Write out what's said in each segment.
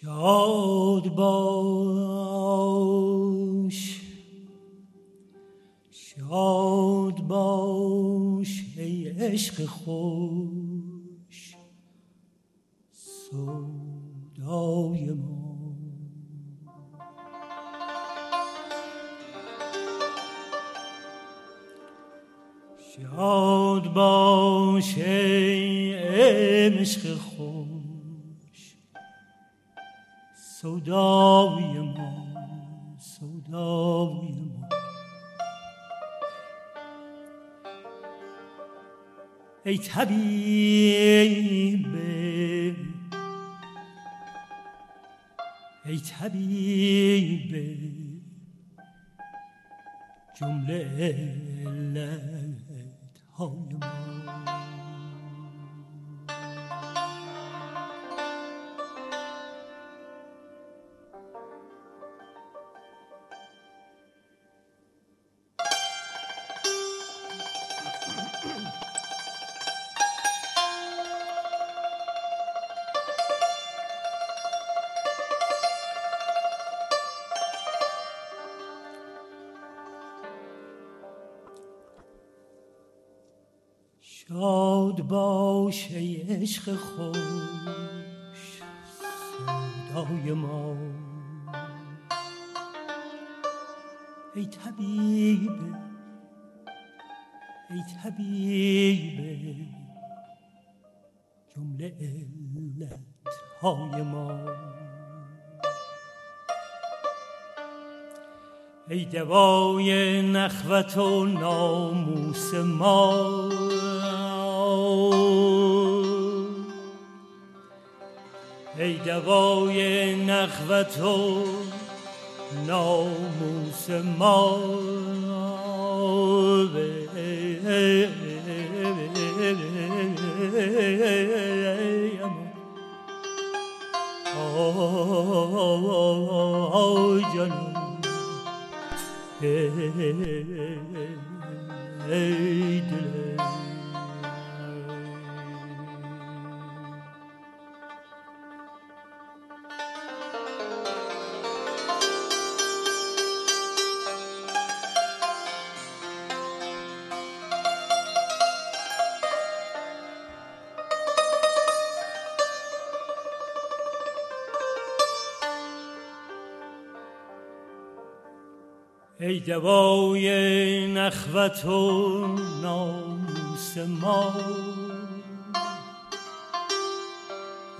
شاد باش. شاد باش ای عشق خوش. سودای ما. شاد باش ای عشق خوش. سودای ما سودای ما. ای طبیب ای طبیب جمله علت های ما. شاد باش ای عشق خوش سودای ما. ای طبیب ای طبیب جمله علت های ما. ای دوای نخوت و ناموس ما. دوای نخوت و ناموس ما. ای دلم ای دوای نخوت و ناموس ما.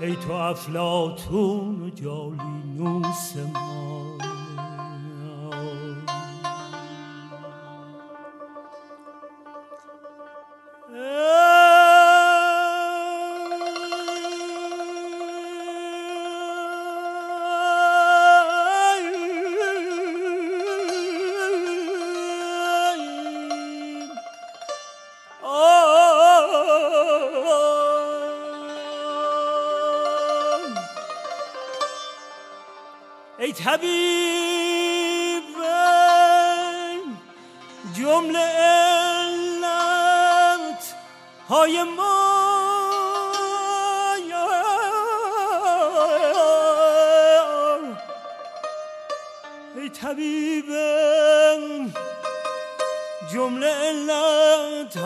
ای تو افلاتون و جالینوس ما. ای طبیب جمله علت های ما ای طبیب جمله علت